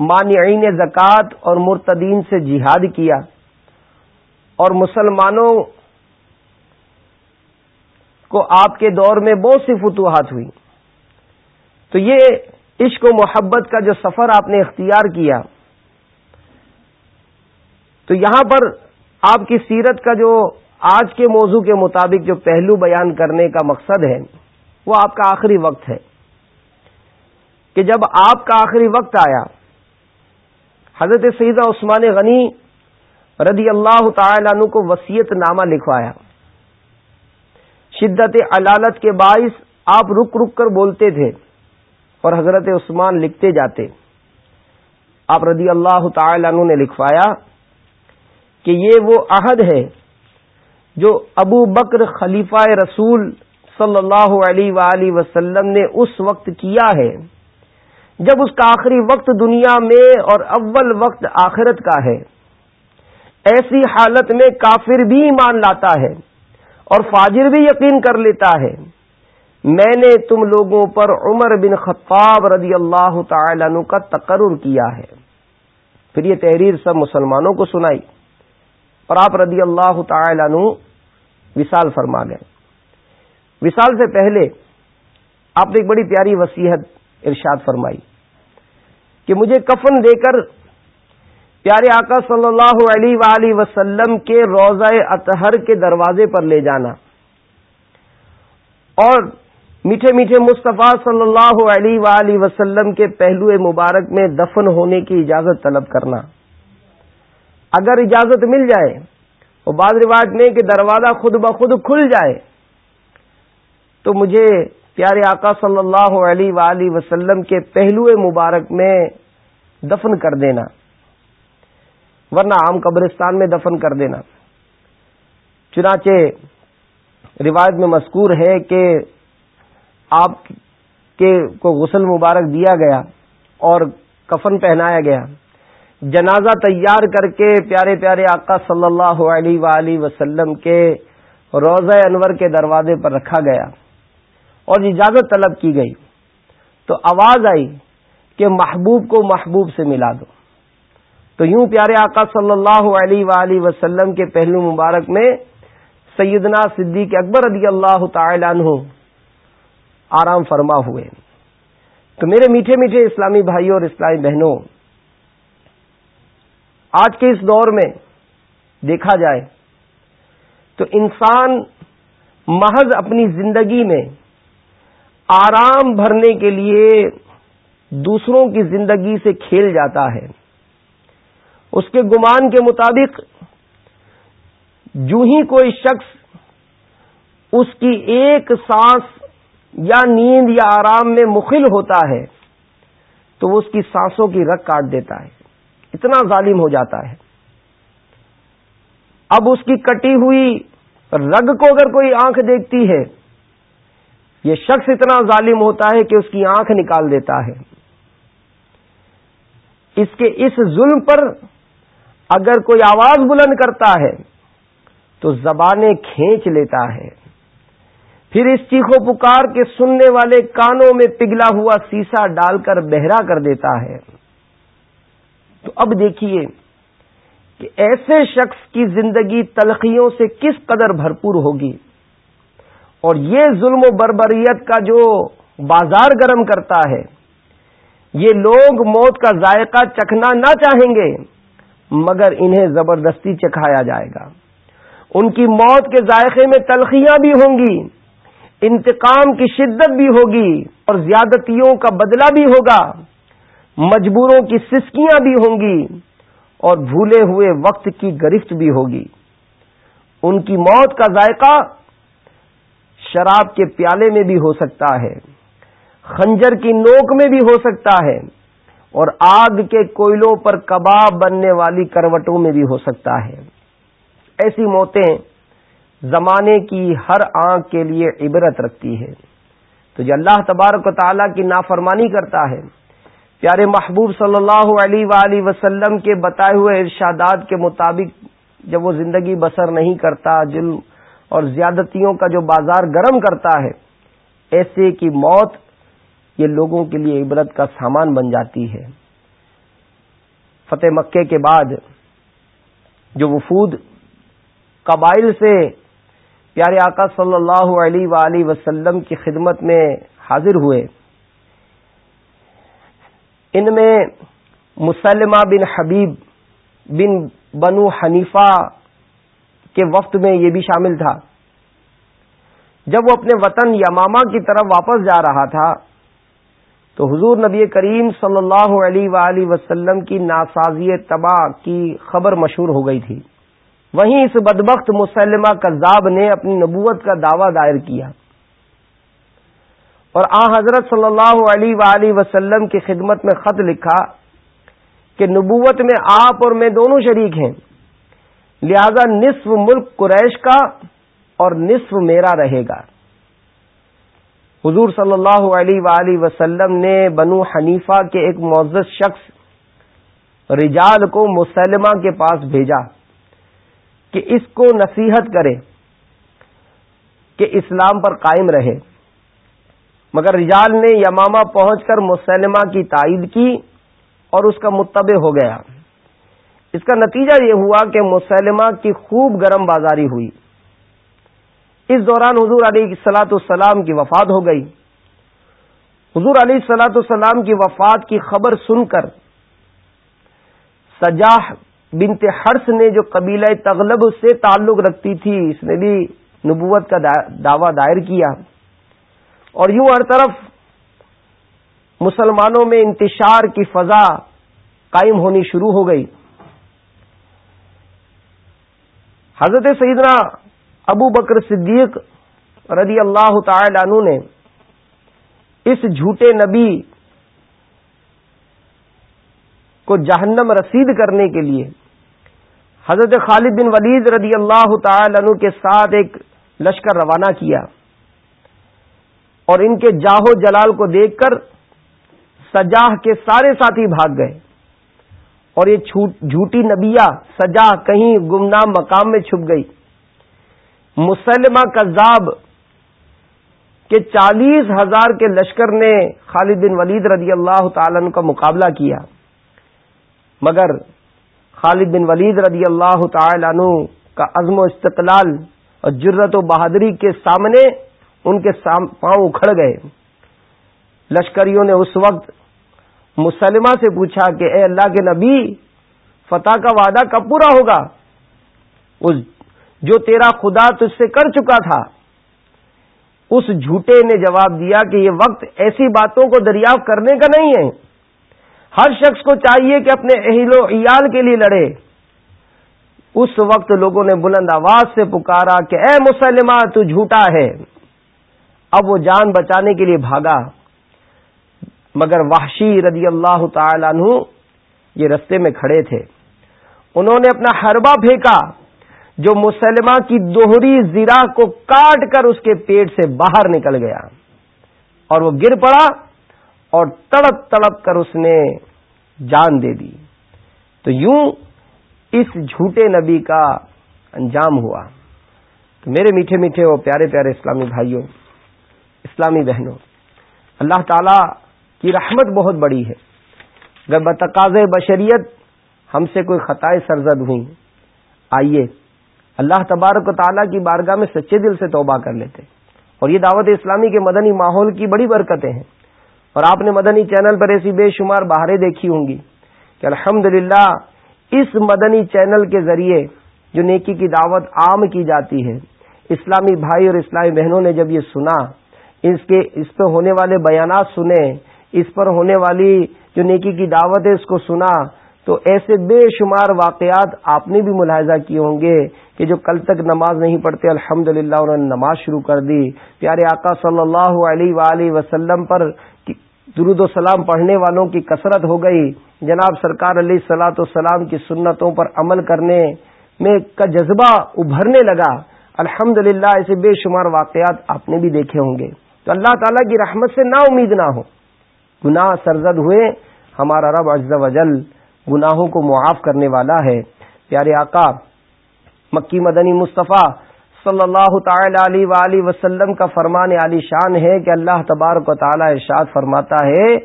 مانعین زکوٰۃ اور مرتدین سے جہاد کیا اور مسلمانوں کو آپ کے دور میں بہت سی فتوحات ہوئی۔ تو یہ عشق و محبت کا جو سفر آپ نے اختیار کیا، تو یہاں پر آپ کی سیرت کا جو آج کے موضوع کے مطابق جو پہلو بیان کرنے کا مقصد ہے، وہ آپ کا آخری وقت ہے۔ کہ جب آپ کا آخری وقت آیا حضرت سیدہ عثمان غنی رضی اللہ تعالی عنہ کو وسیعت نامہ لکھوایا۔ شدت علالت کے باعث آپ رک رک کر بولتے تھے اور حضرت عثمان لکھتے جاتے۔ آپ رضی اللہ تعالی عنہ نے لکھوایا کہ یہ وہ عہد ہے جو ابو بکر خلیفہ رسول صلی اللہ علیہ وآلہ وسلم نے اس وقت کیا ہے۔ جب اس کا آخری وقت دنیا میں اور اول وقت آخرت کا ہے۔ ایسی حالت میں کافر بھی ایمان لاتا ہے اور فاجر بھی یقین کر لیتا ہے۔ میں نے تم لوگوں پر عمر بن خطاب رضی اللہ تعالی عنہ کا تقرر کیا ہے۔ پھر یہ تحریر سب مسلمانوں کو سنائی اور آپ رضی اللہ تعالی عنہ وصال فرما گئے۔ وصال سے پہلے آپ نے ایک بڑی پیاری وسیحت ارشاد فرمائی۔ کہ مجھے کفن دے کر پیارے آقا صلی اللہ علیہ وآلہ وسلم کے روزہ اطہر کے دروازے پر لے جانا۔ اور میٹھے میٹھے مصطفیٰ صلی اللہ علیہ وآلہ وسلم کے پہلو مبارک میں دفن ہونے کی اجازت طلب کرنا۔ اگر اجازت مل جائے اور بعض رواج میں کہ دروازہ خود بخود کھل جائے تو مجھے پیارے آقا صلی اللہ علیہ وآلہ وسلم کے پہلو مبارک میں دفن کر دینا۔ ورنہ عام قبرستان میں دفن کر دینا۔ چنانچہ روایت میں مذکور ہے کہ آپ کے کو غسل مبارک دیا گیا اور کفن پہنایا گیا۔ جنازہ تیار کر کے پیارے پیارے آقا صلی اللہ علیہ وآلہ وسلم کے روزہ انور کے دروازے پر رکھا گیا۔ اور اجازت طلب کی گئی تو آواز آئی کہ محبوب کو محبوب سے ملا دو۔ تو یوں پیارے آقا صلی اللہ علیہ وآلہ وسلم کے پہلو مبارک میں سیدنا صدیق اکبر رضی اللہ تعالی عنہ آرام فرما ہوئے۔ تو میرے میٹھے میٹھے اسلامی بھائیوں اور اسلامی بہنوں، آج کے اس دور میں دیکھا جائے تو انسان محض اپنی زندگی میں آرام بھرنے کے لیے دوسروں کی زندگی سے کھیل جاتا ہے۔ اس کے گمان کے مطابق جو ہی کوئی شخص اس کی ایک سانس یا نیند یا آرام میں مخل ہوتا ہے تو وہ اس کی سانسوں کی رگ کاٹ دیتا ہے۔ اتنا ظالم ہو جاتا ہے۔ اب اس کی کٹی ہوئی رگ کو اگر کوئی آنکھ دیکھتی ہے یہ شخص اتنا ظالم ہوتا ہے کہ اس کی آنکھ نکال دیتا ہے۔ اس کے اس ظلم پر اگر کوئی آواز بلند کرتا ہے تو زبانیں کھینچ لیتا ہے۔ پھر اس چیخو پکار کے سننے والے کانوں میں پگھلا ہوا سیسا ڈال کر بہرا کر دیتا ہے۔ تو اب دیکھیے کہ ایسے شخص کی زندگی تلخیوں سے کس قدر بھرپور ہوگی۔ اور یہ ظلم و بربریت کا جو بازار گرم کرتا ہے، یہ لوگ موت کا ذائقہ چکھنا نہ چاہیں گے، مگر انہیں زبردستی چکھایا جائے گا۔ ان کی موت کے ذائقے میں تلخیاں بھی ہوں گی، انتقام کی شدت بھی ہوگی اور زیادتیوں کا بدلہ بھی ہوگا۔ مجبوروں کی سسکیاں بھی ہوں گی اور بھولے ہوئے وقت کی گرفت بھی ہوگی۔ ان کی موت کا ذائقہ شراب کے پیالے میں بھی ہو سکتا ہے، خنجر کی نوک میں بھی ہو سکتا ہے، اور آگ کے کوئلوں پر کباب بننے والی کروٹوں میں بھی ہو سکتا ہے۔ ایسی موتیں زمانے کی ہر آنکھ کے لیے عبرت رکھتی ہے تو جو اللہ تبارک و تعالیٰ کی نافرمانی کرتا ہے، پیارے محبوب صلی اللہ علیہ وآلہ وسلم کے بتائے ہوئے ارشادات کے مطابق جب وہ زندگی بسر نہیں کرتا ظلم اور زیادتیوں کا جو بازار گرم کرتا ہے، ایسے کی موت یہ لوگوں کے لیے عبرت کا سامان بن جاتی ہے۔ فتح مکے کے بعد جو وفود قبائل سے پیارے آقا صلی اللہ علیہ وآلہ وسلم کی خدمت میں حاضر ہوئے، ان میں مسلمہ بن حبیب بن بنو حنیفہ کے وقت میں یہ بھی شامل تھا۔ جب وہ اپنے وطن یماما کی طرف واپس جا رہا تھا، تو حضور نبی کریم صلی اللہ علیہ وآلہ وسلم کی ناسازی تباہ کی خبر مشہور ہو گئی تھی۔ وہیں اس بدبخت مسلمہ کذاب نے اپنی نبوت کا دعویٰ دائر کیا۔ اور آ حضرت صلی اللہ علیہ وآلہ وسلم کی خدمت میں خط لکھا کہ نبوت میں آپ اور میں دونوں شریک ہیں۔ لہذا نصف ملک قریش کا اور نصف میرا رہے گا۔ حضور صلی اللہ علیہ وآلہ وسلم نے بنو حنیفہ کے ایک معزز شخص رجال کو مسلمہ کے پاس بھیجا کہ اس کو نصیحت کرے کہ اسلام پر قائم رہے۔ مگر رجال نے یمامہ پہنچ کر مسلمہ کی تائید کی اور اس کا متبع ہو گیا۔ اس کا نتیجہ یہ ہوا کہ مسلمہ کی خوب گرم بازاری ہوئی۔ اس دوران حضور علیہ سلاۃ السلام کی وفات ہو گئی۔ حضور علیہ سلاۃ السلام کی وفات کی خبر سن کر سجاہ بنت حرس نے جو قبیلہ تغلب سے تعلق رکھتی تھی، اس نے بھی نبوت کا دعوی دائر کیا۔ اور یوں ہر طرف مسلمانوں میں انتشار کی فضا قائم ہونی شروع ہو گئی۔ حضرت سیدنا ابو بکر صدیق رضی اللہ تعالی عنہ نے اس جھوٹے نبی کو جہنم رسید کرنے کے لیے حضرت خالد بن ولید رضی اللہ تعالی عنہ کے ساتھ ایک لشکر روانہ کیا اور ان کے جاہو جلال کو دیکھ کر سجاہ کے سارے ساتھی بھاگ گئے۔ اور یہ جھوٹی نبیا سجاہ کہیں گمنام مقام میں چھپ گئی۔ مسلمہ کذاب کے چالیس ہزار کے لشکر نے خالد بن ولید رضی اللہ تعالی عنہ کا مقابلہ کیا۔ مگر خالد بن ولید رضی اللہ تعالی عنہ کا عزم و استقلال اور جرت و بہادری کے سامنے ان کے پاؤں اکھڑ گئے۔ لشکریوں نے اس وقت مسلمہ سے پوچھا کہ اے اللہ کے نبی، فتح کا وعدہ کب پورا ہوگا؟ اس جو تیرا خدا تجھ سے کر چکا تھا۔ اس جھوٹے نے جواب دیا کہ یہ وقت ایسی باتوں کو دریافت کرنے کا نہیں ہے۔ ہر شخص کو چاہیے کہ اپنے اہل و عیال کے لیے لڑے۔ اس وقت لوگوں نے بلند آواز سے پکارا کہ اے مسلمہ، تو جھوٹا ہے۔ اب وہ جان بچانے کے لیے بھاگا۔ مگر وحشی رضی اللہ تعالی عنہ یہ رستے میں کھڑے تھے۔ انہوں نے اپنا حربہ پھینکا جو مسلمہ کی دوہری زیرا کو کاٹ کر اس کے پیٹ سے باہر نکل گیا۔ اور وہ گر پڑا اور تڑپ تڑپ کر اس نے جان دے دی۔ تو یوں اس جھوٹے نبی کا انجام ہوا۔ تو میرے میٹھے میٹھے اور پیارے پیارے اسلامی بھائیوں، اسلامی بہنوں، اللہ تعالی کی رحمت بہت بڑی ہے۔ اگر بتقاض بشریت ہم سے کوئی خطائیں سرزد ہوئی آئیے اللہ تبارک و تعالیٰ کی بارگاہ میں سچے دل سے توبہ کر لیتے۔ اور یہ دعوت اسلامی کے مدنی ماحول کی بڑی برکتیں ہیں۔ اور آپ نے مدنی چینل پر ایسی بے شمار بہاریں دیکھی ہوں گی کہ الحمد اس مدنی چینل کے ذریعے جو نیکی کی دعوت عام کی جاتی ہے، اسلامی بھائی اور اسلامی بہنوں نے جب یہ سنا، اس کے، اس پہ ہونے والے بیانات سنے اس پر ہونے والی جو نیکی کی دعوت ہے اس کو سنا، تو ایسے بے شمار واقعات آپ نے بھی ملاحظہ کیے ہوں گے کہ جو کل تک نماز نہیں پڑھتے الحمد للہ انہوں نے نماز شروع کر دی۔ پیارے آقا صلی اللہ علیہ وآلہ وسلم پر درود و سلام پڑھنے والوں کی کثرت ہو گئی۔ جناب سرکار علیہ سلاۃ والسلام کی سنتوں پر عمل کرنے میں کا جذبہ ابھرنے لگا۔ الحمد للہ ایسے بے شمار واقعات آپ نے بھی دیکھے ہوں گے۔ تو اللہ تعالیٰ کی رحمت سے نا امید نہ ہو۔ گناہ سرزد ہوئے، ہمارا رب عز و جل گناہوں کو معاف کرنے والا ہے۔ پیارے آقا، مکی مدنی مصطفیٰ صلی اللہ تعالی علیہ وآلہ وسلم کا فرمان علی شان ہے کہ اللہ تبارک و تعالی ارشاد فرماتا ہے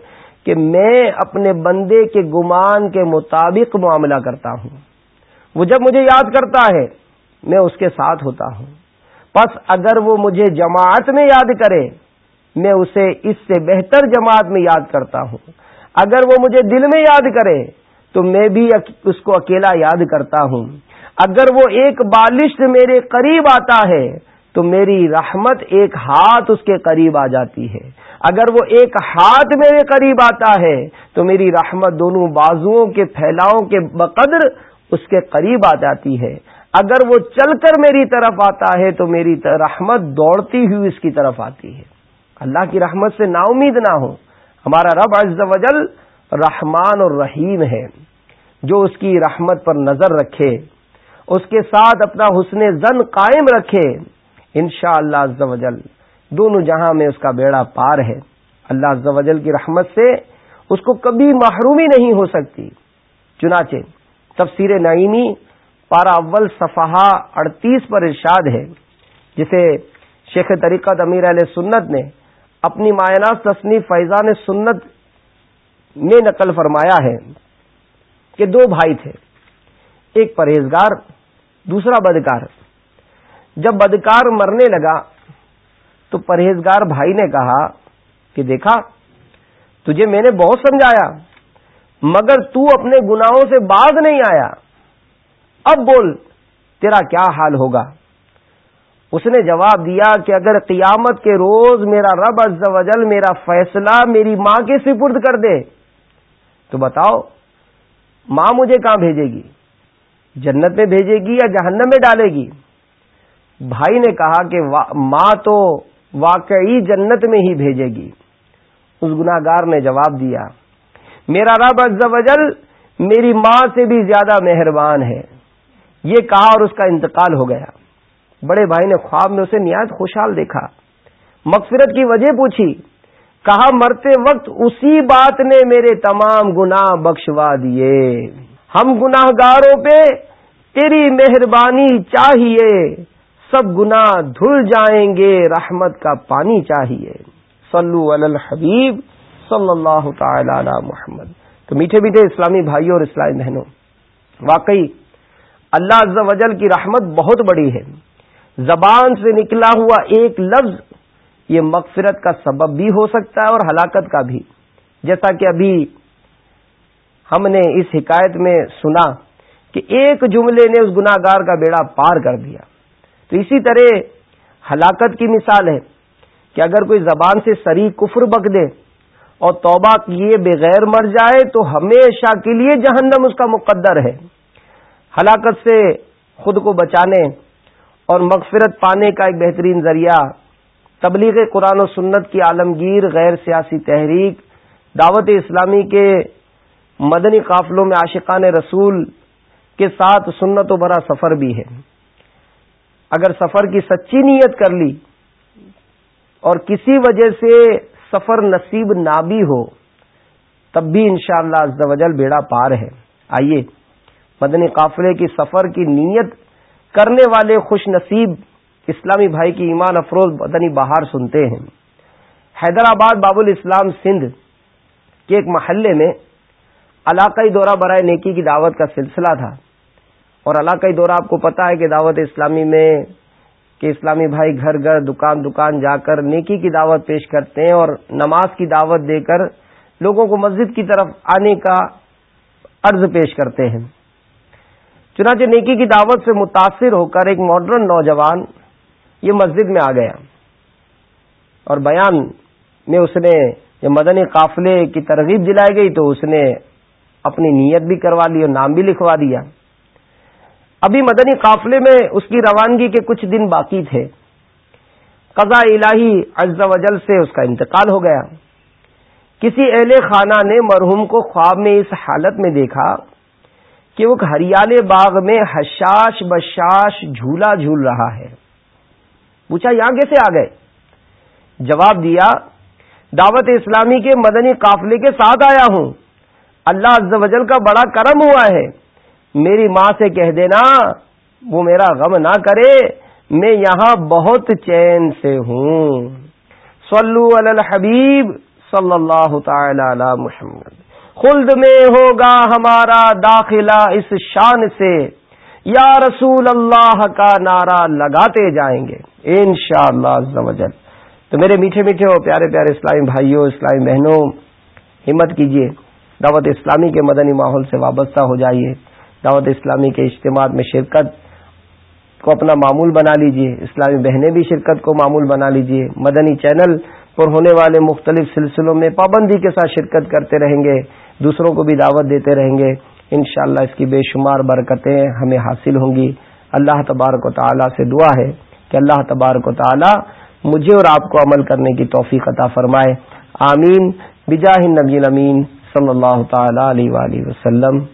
کہ میں اپنے بندے کے گمان کے مطابق معاملہ کرتا ہوں۔ وہ جب مجھے یاد کرتا ہے، میں اس کے ساتھ ہوتا ہوں۔ بس اگر وہ مجھے جماعت میں یاد کرے میں اسے اس سے بہتر جماعت میں یاد کرتا ہوں۔ اگر وہ مجھے دل میں یاد کرے، تو میں بھی اس کو اکیلا یاد کرتا ہوں۔ اگر وہ ایک بالش میرے قریب آتا ہے، تو میری رحمت ایک ہاتھ اس کے قریب آ جاتی ہے۔ اگر وہ ایک ہاتھ میرے قریب آتا ہے، تو میری رحمت دونوں بازوؤں کے پھیلاؤں کے بقدر اس کے قریب آ جاتی ہے۔ اگر وہ چل کر میری طرف آتا ہے، تو میری رحمت دوڑتی ہوئی اس کی طرف آتی ہے۔ اللہ کی رحمت سے نا امید نہ ہو ہمارا رب عز و جل رحمان اور رحیم ہے، جو اس کی رحمت پر نظر رکھے، اس کے ساتھ اپنا حسن زن قائم رکھے۔ ان شاء اللہ دونوں جہاں میں اس کا بیڑا پار ہے۔ اللہ جل کی رحمت سے اس کو کبھی محرومی نہیں ہو سکتی۔ چنانچہ تفسیر نعیمی پارا اول صفحہ اڑتیس پر ارشاد ہے، جسے شیخ طریقہ امیر علیہ سنت نے اپنی مائنات تصنیف فیضان سنت میں نقل فرمایا ہے کہ دو بھائی تھے، ایک پرہیزگار، دوسرا بدکار۔ جب بدکار مرنے لگا تو پرہیزگار بھائی نے کہا کہ دیکھا، تجھے میں نے بہت سمجھایا، مگر تو اپنے گناہوں سے باز نہیں آیا۔ اب بول، تیرا کیا حال ہوگا؟ اس نے جواب دیا کہ اگر قیامت کے روز میرا رب از وجل میرا فیصلہ میری ماں کے سپرد کر دے، تو بتاؤ، ماں مجھے کہاں بھیجے گی؟ جنت میں بھیجے گی یا جہنم میں ڈالے گی؟ بھائی نے کہا کہ ماں تو واقعی جنت میں ہی بھیجے گی۔ اس گناگار نے جواب دیا، میرا رب از وجل میری ماں سے بھی زیادہ مہربان ہے۔ یہ کہا اور اس کا انتقال ہو گیا۔ بڑے بھائی نے خواب میں اسے نہایت خوشحال دیکھا۔ مغفرت کی وجہ پوچھی، کہا، مرتے وقت اسی بات نے میرے تمام گناہ بخشوا دیے۔ ہم گناہ گاروں پہ تیری مہربانی چاہیے، سب گناہ دھل جائیں گے، رحمت کا پانی چاہیے۔ صلو علی الحبیب صلی اللہ تعالی علی محمد۔ تو میٹھے میٹھے اسلامی بھائیوں اور اسلامی بہنوں، واقعی اللہ عز و جل کی رحمت بہت بڑی ہے۔ زبان سے نکلا ہوا ایک لفظ یہ مغفرت کا سبب بھی ہو سکتا ہے اور ہلاکت کا بھی۔ جیسا کہ ابھی ہم نے اس حکایت میں سنا کہ ایک جملے نے اس گناگار کا بیڑا پار کر دیا۔ تو اسی طرح ہلاکت کی مثال ہے کہ اگر کوئی زبان سے سری کفر بک دے اور توبہ کیے بغیر مر جائے تو ہمیشہ کے لیے جہنم اس کا مقدر ہے۔ ہلاکت سے خود کو بچانے اور مغفرت پانے کا ایک بہترین ذریعہ تبلیغ قرآن و سنت کی عالمگیر غیر سیاسی تحریک، دعوت اسلامی کے مدنی قافلوں میں عاشقان رسول کے ساتھ سنت و برا سفر بھی ہے۔ اگر سفر کی سچی نیت کر لی اور کسی وجہ سے سفر نصیب نہ بھی ہو، تب بھی انشاءاللہ شاء اللہ بیڑا پار ہے۔ آئیے، مدنی قافلے کی سفر کی نیت کرنے والے خوش نصیب اسلامی بھائی کی ایمان افروز بدنی بہار سنتے ہیں۔ حیدرآباد باب الاسلام سندھ کے ایک محلے میں علاقائی دورہ برائے نیکی کی دعوت کا سلسلہ تھا۔ اور علاقائی دورہ آپ کو پتا ہے کہ دعوت اسلامی میں کہ اسلامی بھائی گھر گھر دکان دکان جا کر نیکی کی دعوت پیش کرتے ہیں اور نماز کی دعوت دے کر لوگوں کو مسجد کی طرف آنے کا عرض پیش کرتے ہیں۔ چنانچہ نیکی کی دعوت سے متاثر ہو کر ایک ماڈرن نوجوان یہ مسجد میں آ گیا اور بیان میں اس نے یہ مدنی قافلے کی ترغیب دلائی گئی تو اس نے اپنی نیت بھی کروا لی اور نام بھی لکھوا دیا۔ ابھی مدنی قافلے میں اس کی روانگی کے کچھ دن باقی تھے۔ قضاء الہی عز و جل سے اس کا انتقال ہو گیا۔ کسی اہل خانہ نے مرحوم کو خواب میں اس حالت میں دیکھا۔ کہ وہ ہریالے باغ میں حشاش بشاش جھولا جھول رہا ہے۔ پوچھا، یہاں کیسے آ گئے؟ جواب دیا، دعوت اسلامی کے مدنی قافلے کے ساتھ آیا ہوں۔ اللہ عز و جل کا بڑا کرم ہوا ہے۔ میری ماں سے کہہ دینا، وہ میرا غم نہ کرے، میں یہاں بہت چین سے ہوں۔ صلو علی الحبیب صلی اللہ تعالی علی محمد۔ خلد میں ہوگا ہمارا داخلہ اس شان سے۔ یا رسول اللہ کا نعرہ لگاتے جائیں گے ان شاء اللہ تو میرے میٹھے میٹھے اور پیارے پیارے اسلامی بھائیوں اسلامی بہنوں، ہمت کیجیے دعوت اسلامی کے مدنی ماحول سے وابستہ ہو جائیے۔ دعوت اسلامی کے اجتماع میں شرکت کو اپنا معمول بنا لیجیے اسلامی بہنیں بھی شرکت کو معمول بنا لیجیے مدنی چینل پر ہونے والے مختلف سلسلوں میں پابندی کے ساتھ شرکت کرتے رہیں گے۔ دوسروں کو بھی دعوت دیتے رہیں گے۔ انشاءاللہ اس کی بے شمار برکتیں ہمیں حاصل ہوں گی۔ اللہ تبارک و تعالیٰ سے دعا ہے کہ اللہ تبارک و تعالیٰ مجھے اور آپ کو عمل کرنے کی توفیق عطا فرمائے۔ آمین۔ بجاہ نبی امین صلی اللہ تعالی علیہ وسلم۔